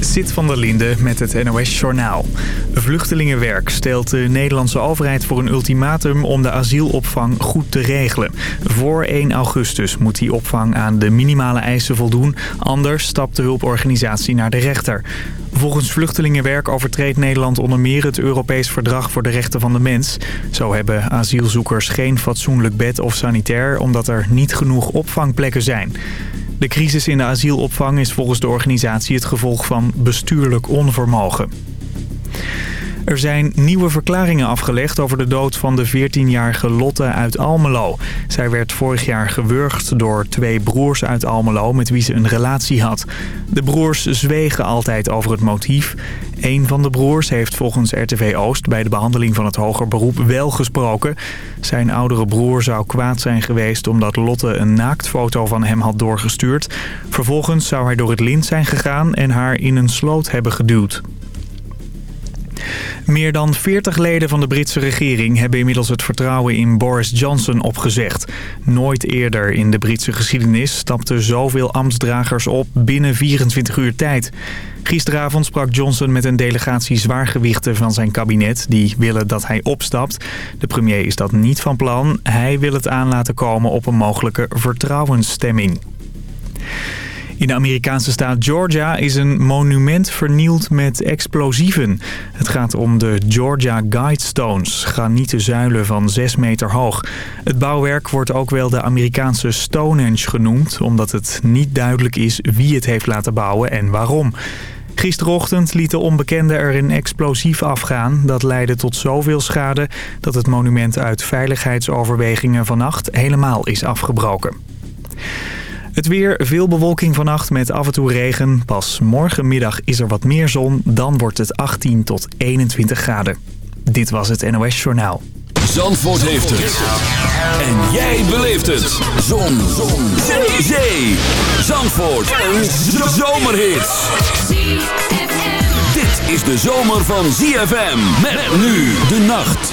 Zit van der Linde met het NOS-journaal. Vluchtelingenwerk stelt de Nederlandse overheid voor een ultimatum om de asielopvang goed te regelen. Voor 1 augustus moet die opvang aan de minimale eisen voldoen, anders stapt de hulporganisatie naar de rechter. Volgens Vluchtelingenwerk overtreedt Nederland onder meer het Europees Verdrag voor de Rechten van de Mens. Zo hebben asielzoekers geen fatsoenlijk bed of sanitair omdat er niet genoeg opvangplekken zijn. De crisis in de asielopvang is volgens de organisatie het gevolg van bestuurlijk onvermogen. Er zijn nieuwe verklaringen afgelegd over de dood van de 14-jarige Lotte uit Almelo. Zij werd vorig jaar gewurgd door twee broers uit Almelo met wie ze een relatie had. De broers zwegen altijd over het motief. Een van de broers heeft volgens RTV Oost bij de behandeling van het hoger beroep wel gesproken. Zijn oudere broer zou kwaad zijn geweest omdat Lotte een naaktfoto van hem had doorgestuurd. Vervolgens zou hij door het lint zijn gegaan en haar in een sloot hebben geduwd. Meer dan 40 leden van de Britse regering hebben inmiddels het vertrouwen in Boris Johnson opgezegd. Nooit eerder in de Britse geschiedenis stapten zoveel ambtsdragers op binnen 24 uur tijd. Gisteravond sprak Johnson met een delegatie zwaargewichten van zijn kabinet... die willen dat hij opstapt. De premier is dat niet van plan. Hij wil het aan laten komen op een mogelijke vertrouwensstemming. In de Amerikaanse staat Georgia is een monument vernield met explosieven. Het gaat om de Georgia Guidestones, granieten zuilen van 6 meter hoog. Het bouwwerk wordt ook wel de Amerikaanse Stonehenge genoemd... omdat het niet duidelijk is wie het heeft laten bouwen en waarom. Gisterochtend lieten onbekenden er een explosief afgaan. Dat leidde tot zoveel schade dat het monument uit veiligheidsoverwegingen vannacht helemaal is afgebroken. Het weer, veel bewolking vannacht met af en toe regen. Pas morgenmiddag is er wat meer zon, dan wordt het 18 tot 21 graden. Dit was het NOS Journaal. Zandvoort heeft het. En jij beleeft het. Zon. zon. Zee. Zee. Zandvoort. Een zomerhit. Dit is de zomer van ZFM. Met nu de nacht.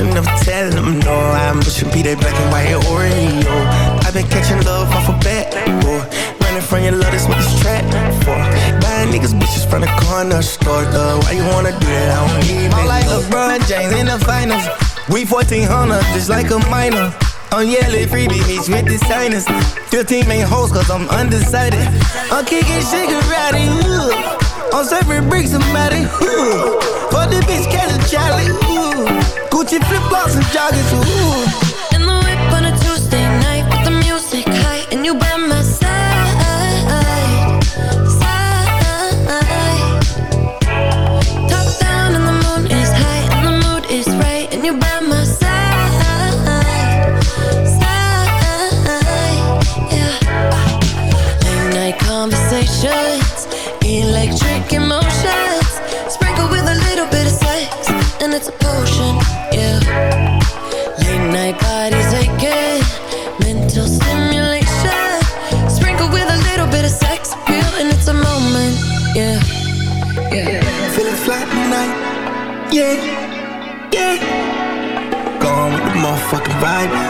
And never tell them no. I'm pushing P, that black and white Oreo. I've been catching love off a bat, boy. Running from your love, that's what this trap for. Buying niggas bitches from the corner store, though. Why you wanna do that? I don't even I'm like LeBron James in the finals. We 1400, just like a minor. I'm yelling freebie bitch with the signers. 15 main hoes cause I'm undecided. I'm kicking Shigarati, ooh. I'm serving bricks somebody, ooh. For the bitch, catch a Charlie, ooh. Gucci flip flops and joggers, ooh. right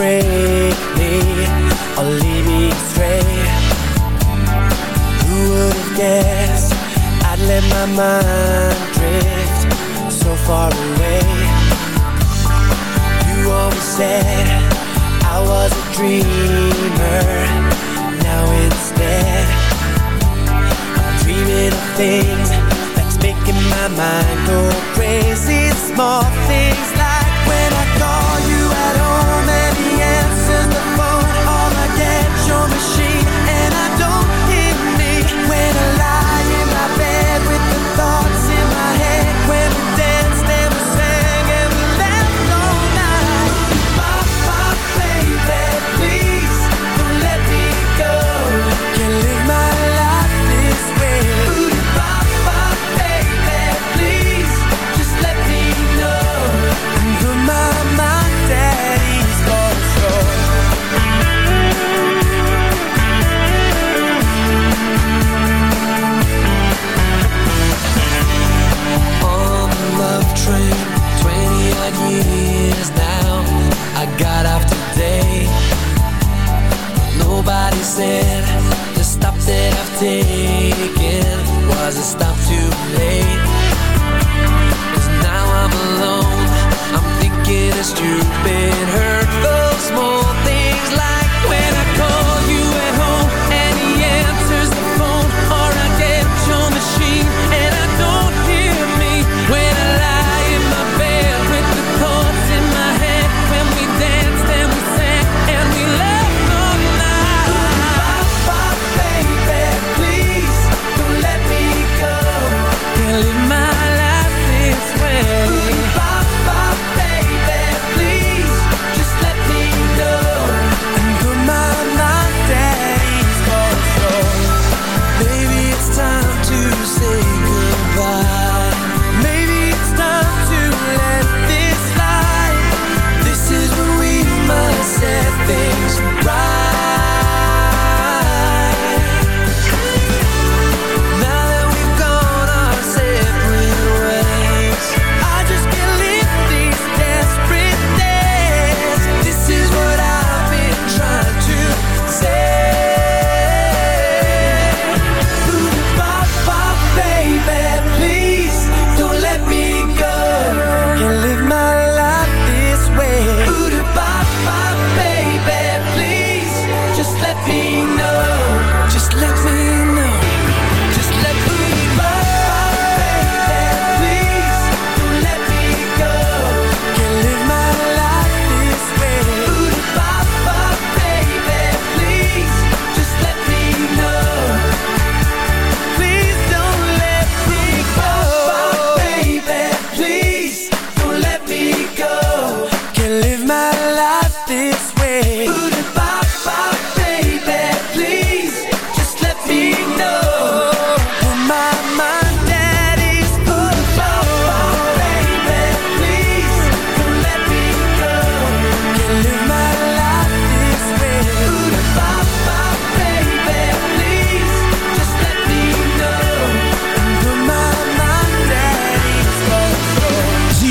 break me or lead me astray Who would have guessed? I'd let my mind drift so far away. You always said I was a dreamer. Now instead I'm dreaming of things That's making my mind go crazy. Small things like it The stop that I've taken Was a stop too late? Cause now I'm alone. I'm thinking it's stupid. Hurt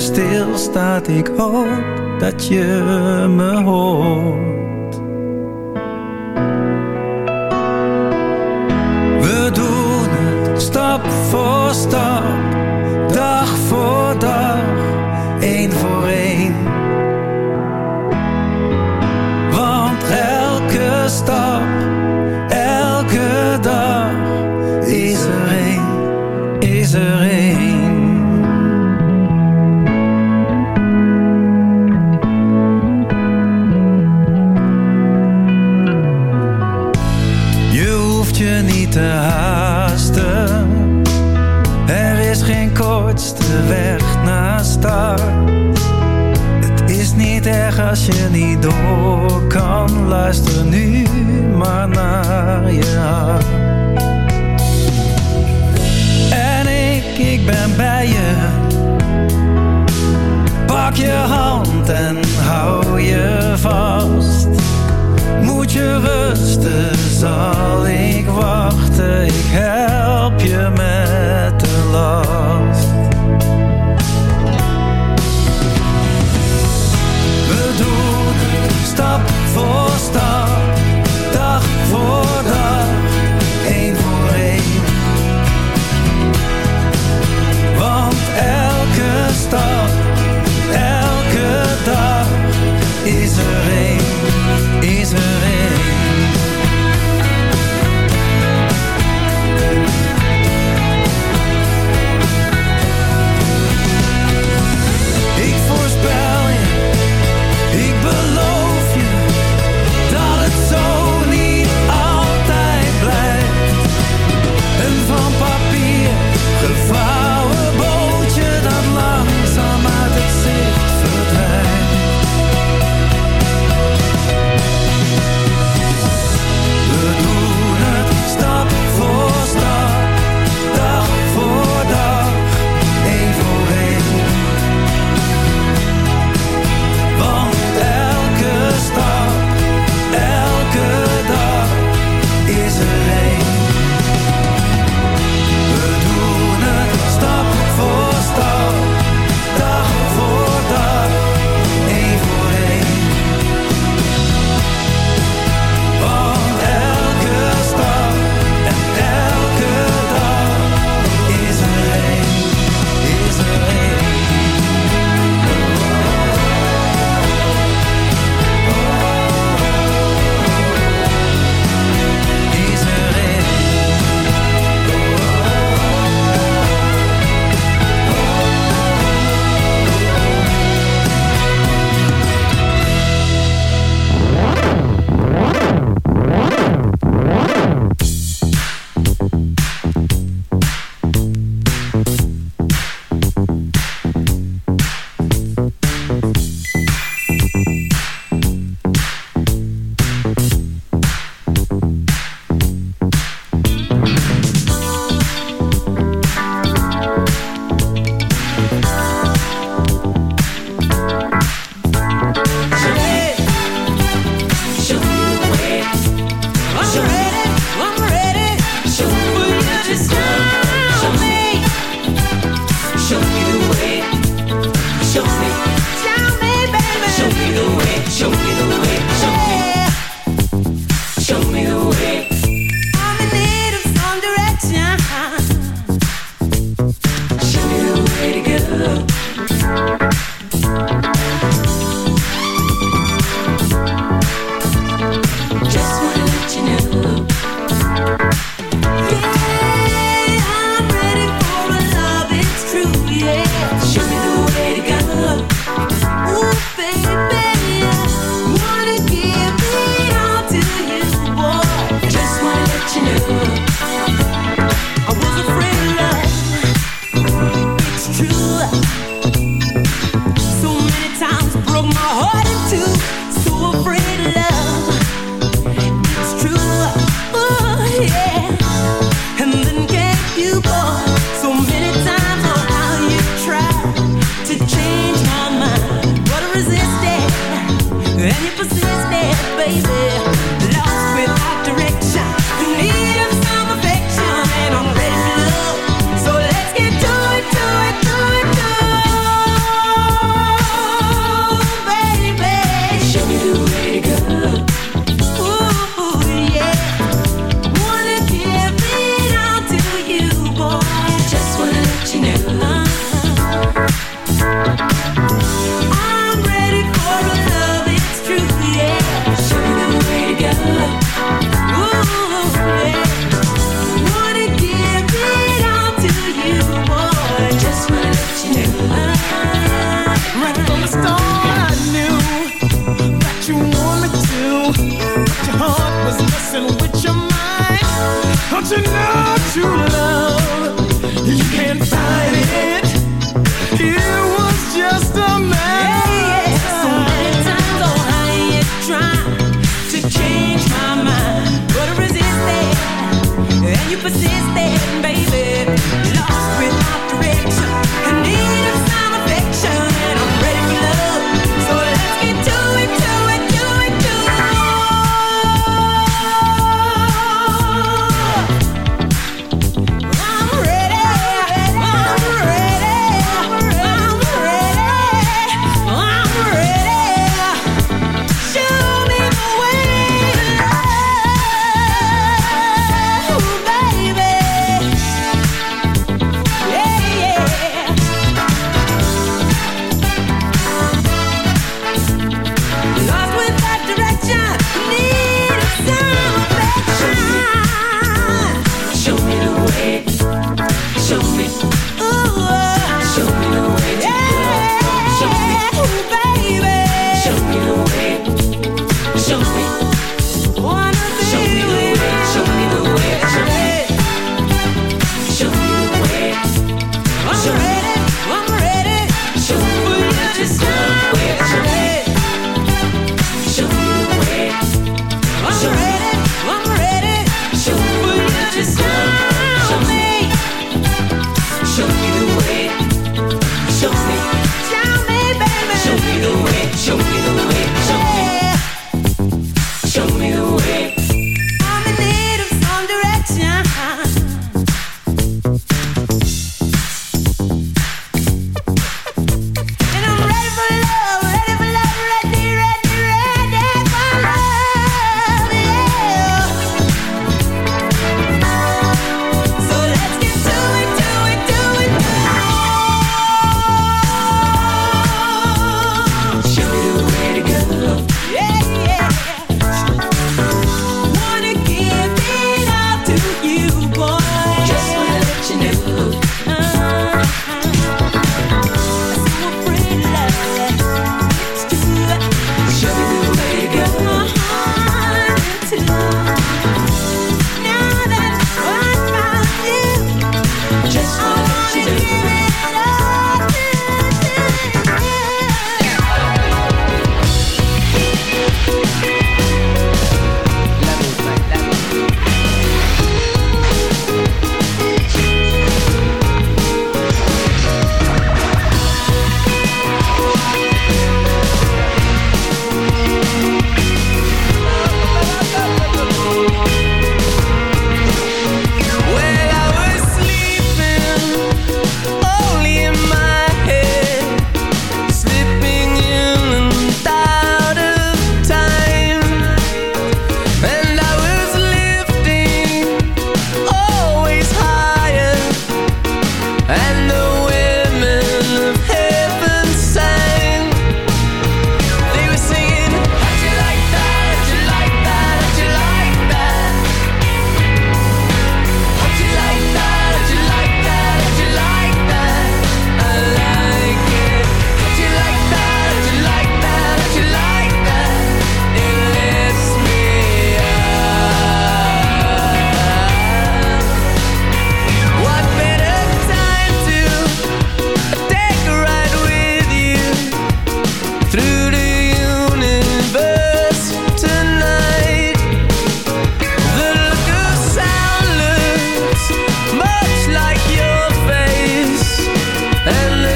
leven stilstaat, ik hoop dat je me hoort.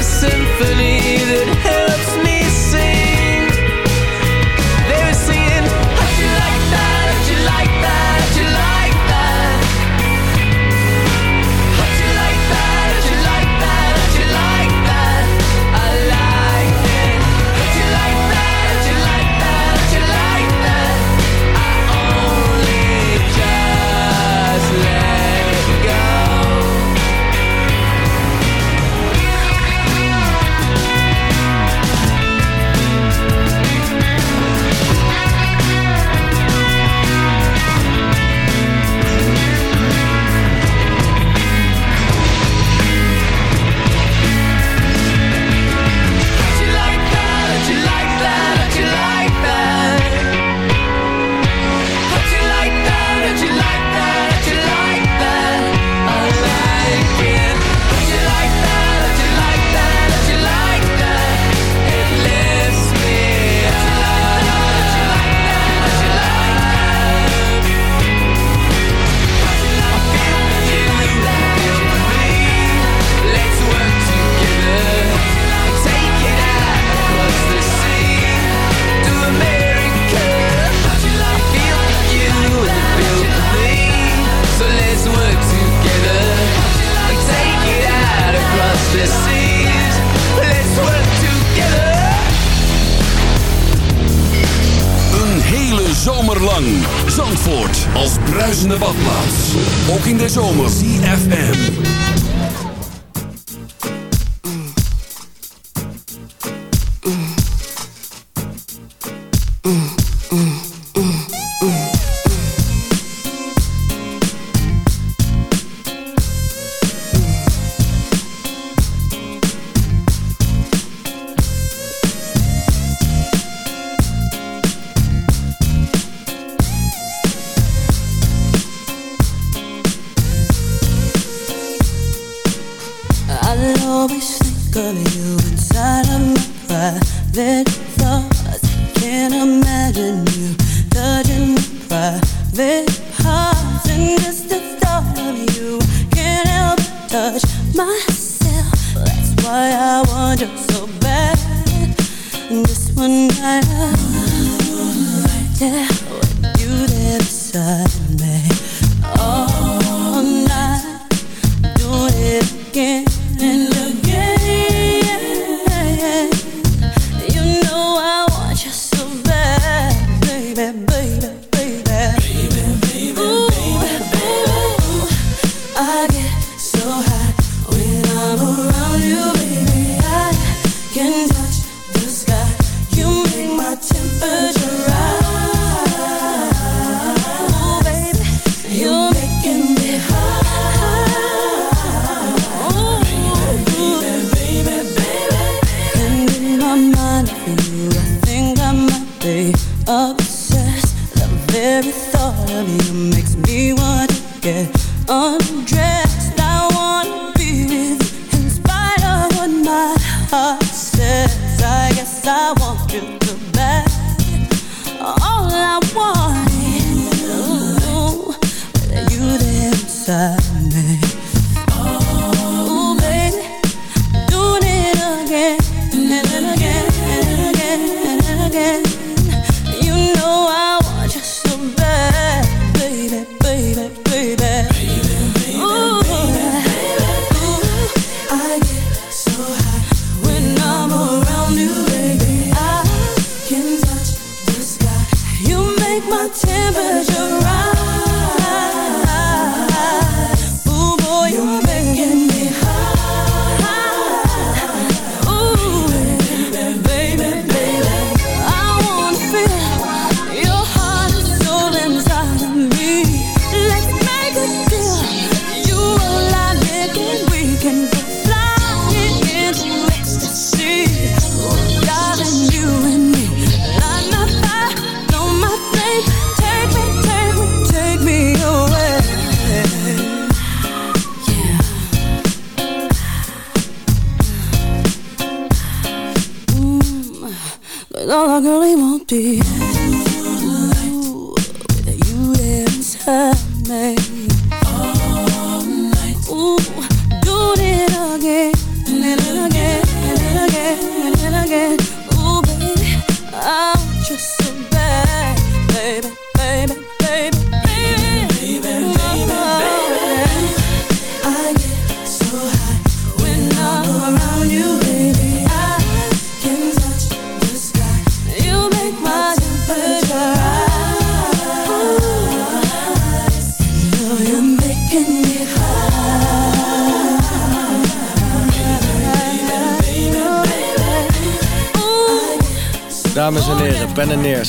say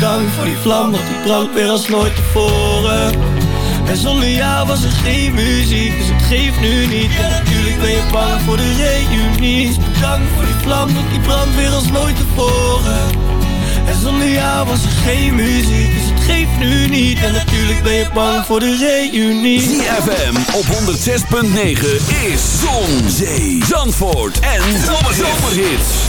Bedankt voor die vlam, want die brandt weer als nooit tevoren. En zonder jou was er geen muziek, dus het geeft nu niet. En natuurlijk ben je bang voor de reunie. Bedankt voor die vlam, want die brandt weer als nooit tevoren. En zonder jou was er geen muziek, dus het geeft nu niet. En natuurlijk ben je bang voor de reunie. ZFM op 106.9 is Zon, Zee, Zandvoort en Zomerhits.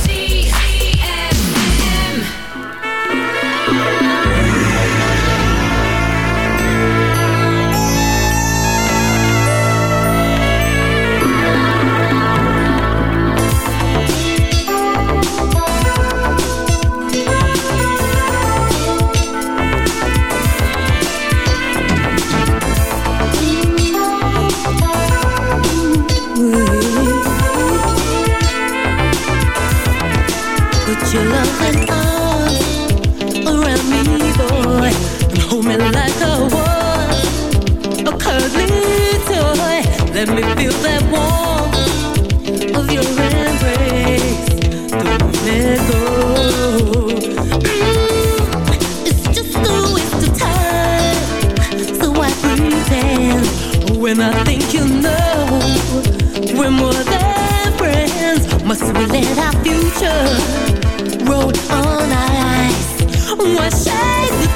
I when I think you know we're more than friends. Must we let our future roll on ice? Why shake the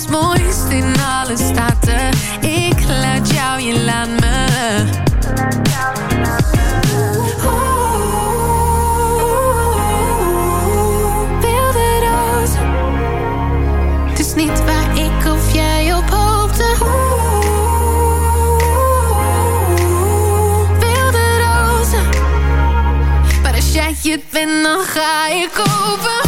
Het mooiste in alle staten. Ik laat jou, je laat me. Beelden roze. Het is niet waar ik of jij op hoopte. Beelden roze. Maar als jij het bent, dan ga ik open.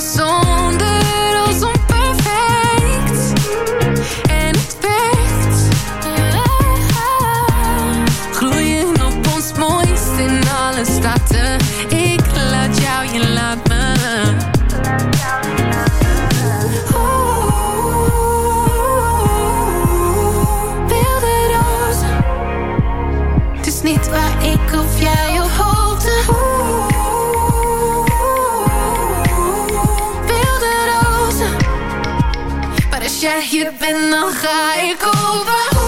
so je bent, dan ga ik over.